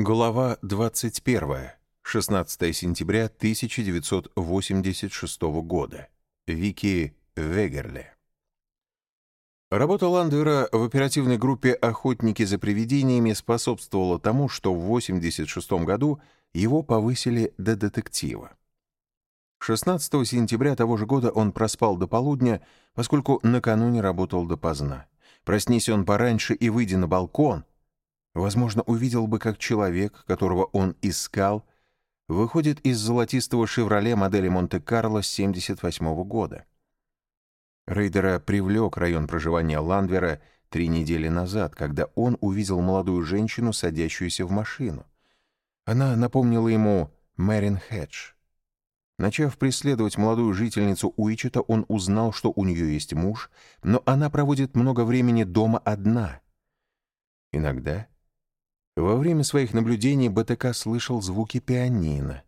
Глава 21. 16 сентября 1986 года. Вики Вегерле. Работа Ландвера в оперативной группе «Охотники за привидениями» способствовала тому, что в 1986 году его повысили до детектива. 16 сентября того же года он проспал до полудня, поскольку накануне работал допоздна. Проснись он пораньше и выйдя на балкон, возможно, увидел бы, как человек, которого он искал, выходит из золотистого «Шевроле» модели Монте-Карло с 78 года. Рейдера привлек район проживания Ландвера три недели назад, когда он увидел молодую женщину, садящуюся в машину. Она напомнила ему Мэрин Хедж. Начав преследовать молодую жительницу Уичета, он узнал, что у нее есть муж, но она проводит много времени дома одна. Иногда во время своих наблюдений БТК слышал звуки пианино.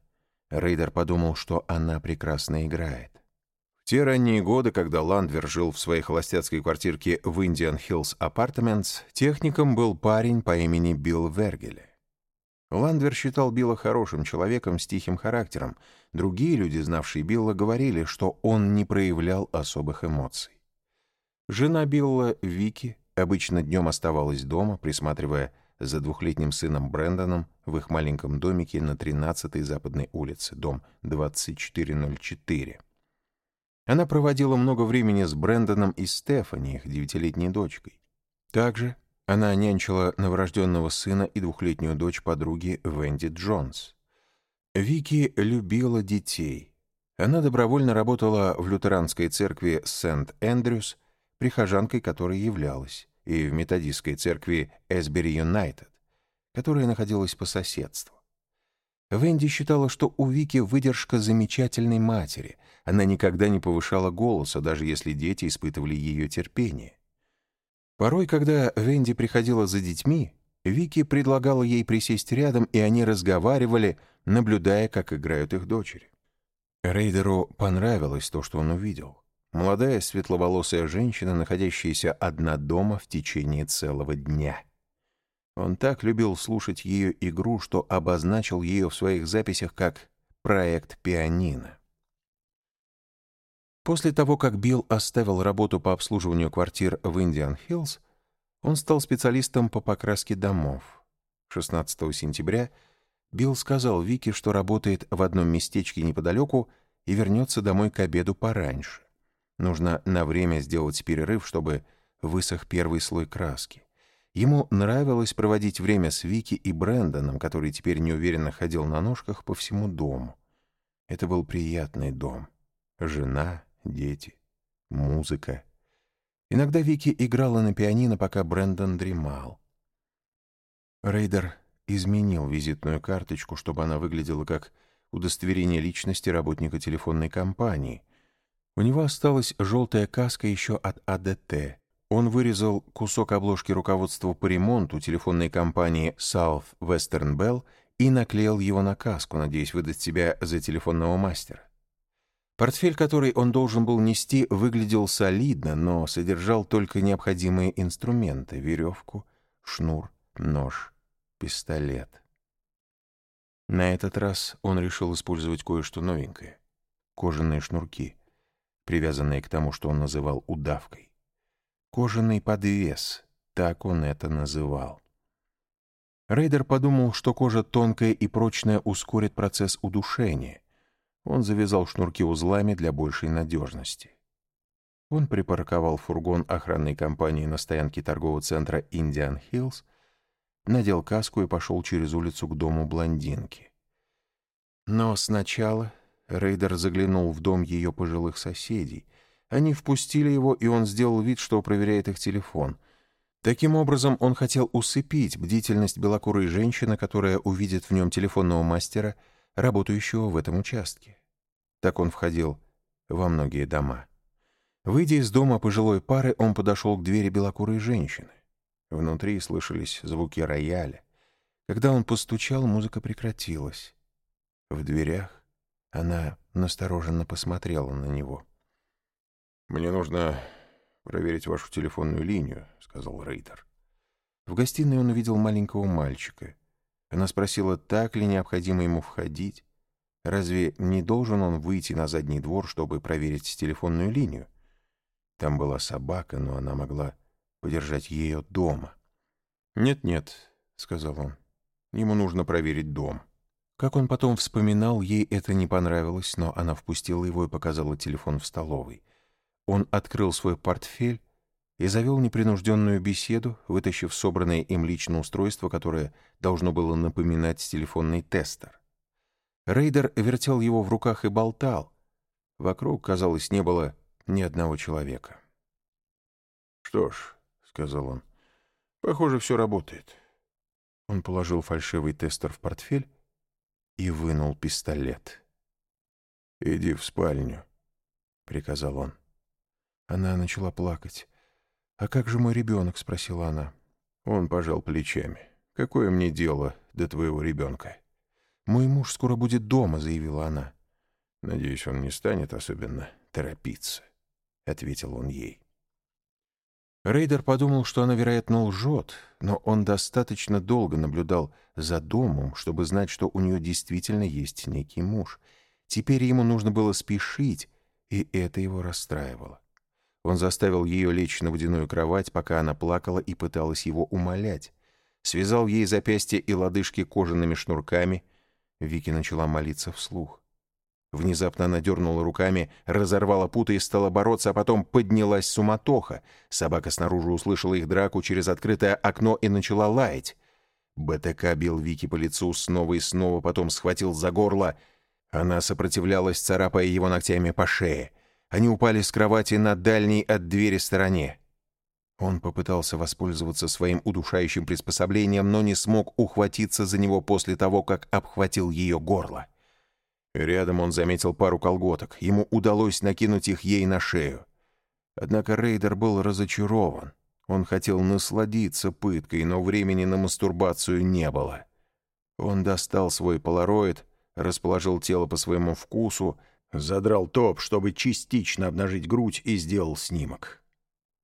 Рейдер подумал, что она прекрасно играет. В те ранние годы, когда Ландвер жил в своей холостяцкой квартирке в Indian Hills Apartments, техником был парень по имени Билл Вергеле. Ландвер считал Билла хорошим человеком с тихим характером. Другие люди, знавшие Билла, говорили, что он не проявлял особых эмоций. Жена Билла, Вики, обычно днем оставалась дома, присматривая за двухлетним сыном Брэндоном в их маленьком домике на 13-й Западной улице, дом 2404. Она проводила много времени с Брэндоном и Стефани, их девятилетней дочкой. Также она нянчила новорожденного сына и двухлетнюю дочь подруги Венди Джонс. Вики любила детей. Она добровольно работала в лютеранской церкви Сент-Эндрюс, прихожанкой которой являлась и в методистской церкви Эсбери Юнайтед, которая находилась по соседству. Венди считала, что у Вики выдержка замечательной матери. Она никогда не повышала голоса, даже если дети испытывали ее терпение. Порой, когда Венди приходила за детьми, Вики предлагала ей присесть рядом, и они разговаривали, наблюдая, как играют их дочери. Рейдеру понравилось то, что он увидел. Молодая светловолосая женщина, находящаяся одна дома в течение целого дня. Он так любил слушать ее игру, что обозначил ее в своих записях как «проект пианино». После того, как Билл оставил работу по обслуживанию квартир в Индиан-Хиллз, он стал специалистом по покраске домов. 16 сентября Билл сказал Вике, что работает в одном местечке неподалеку и вернется домой к обеду пораньше. Нужно на время сделать перерыв, чтобы высох первый слой краски. Ему нравилось проводить время с Вики и Брэндоном, который теперь неуверенно ходил на ножках по всему дому. Это был приятный дом. Жена, дети, музыка. Иногда Вики играла на пианино, пока Брэндон дремал. Рейдер изменил визитную карточку, чтобы она выглядела как удостоверение личности работника телефонной компании — у него осталась желтая каска еще от АДТ. Он вырезал кусок обложки руководства по ремонту телефонной компании South Western Bell и наклеил его на каску, надеясь выдать себя за телефонного мастера. Портфель, который он должен был нести, выглядел солидно, но содержал только необходимые инструменты — веревку, шнур, нож, пистолет. На этот раз он решил использовать кое-что новенькое — кожаные шнурки — привязанные к тому, что он называл удавкой. Кожаный подвес, так он это называл. Рейдер подумал, что кожа тонкая и прочная ускорит процесс удушения. Он завязал шнурки узлами для большей надежности. Он припарковал фургон охранной компании на стоянке торгового центра «Индиан Хиллз», надел каску и пошел через улицу к дому блондинки. Но сначала Рейдер заглянул в дом ее пожилых соседей. Они впустили его, и он сделал вид, что проверяет их телефон. Таким образом, он хотел усыпить бдительность белокурой женщины, которая увидит в нем телефонного мастера, работающего в этом участке. Так он входил во многие дома. Выйдя из дома пожилой пары, он подошел к двери белокурой женщины. Внутри слышались звуки рояля. Когда он постучал, музыка прекратилась. В дверях она настороженно посмотрела на него. «Мне нужно проверить вашу телефонную линию», — сказал Рейдер. В гостиной он увидел маленького мальчика. Она спросила, так ли необходимо ему входить. Разве не должен он выйти на задний двор, чтобы проверить телефонную линию? Там была собака, но она могла подержать ее дома. «Нет-нет», — сказал он, — «ему нужно проверить дом». Как он потом вспоминал, ей это не понравилось, но она впустила его и показала телефон в столовой. Он открыл свой портфель и завел непринужденную беседу, вытащив собранное им личное устройство, которое должно было напоминать телефонный тестер. Рейдер вертел его в руках и болтал. Вокруг, казалось, не было ни одного человека. «Что ж», — сказал он, — «похоже, все работает». Он положил фальшивый тестер в портфель и вынул пистолет. «Иди в спальню», — приказал он. Она начала плакать. «А как же мой ребенок?» — спросила она. Он пожал плечами. «Какое мне дело до твоего ребенка?» «Мой муж скоро будет дома», — заявила она. «Надеюсь, он не станет особенно торопиться», — ответил он ей. Рейдер подумал, что она, вероятно, лжет, но он достаточно долго наблюдал за домом, чтобы знать, что у нее действительно есть некий муж. Теперь ему нужно было спешить, и это его расстраивало. Он заставил ее лечь на водяную кровать, пока она плакала и пыталась его умолять. Связал ей запястья и лодыжки кожаными шнурками. Вики начала молиться вслух. Внезапно она дернула руками, разорвала путы и стала бороться, а потом поднялась суматоха. Собака снаружи услышала их драку через открытое окно и начала лаять. БТК бил Вики по лицу снова и снова, потом схватил за горло. Она сопротивлялась, царапая его ногтями по шее. Они упали с кровати на дальней от двери стороне. Он попытался воспользоваться своим удушающим приспособлением, но не смог ухватиться за него после того, как обхватил ее горло. Рядом он заметил пару колготок. Ему удалось накинуть их ей на шею. Однако Рейдер был разочарован. Он хотел насладиться пыткой, но времени на мастурбацию не было. Он достал свой полароид, расположил тело по своему вкусу, Задрал топ, чтобы частично обнажить грудь, и сделал снимок.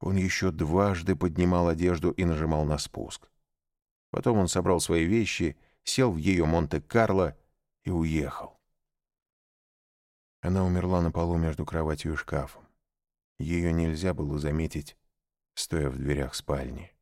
Он еще дважды поднимал одежду и нажимал на спуск. Потом он собрал свои вещи, сел в ее Монте-Карло и уехал. Она умерла на полу между кроватью и шкафом. Ее нельзя было заметить, стоя в дверях спальни.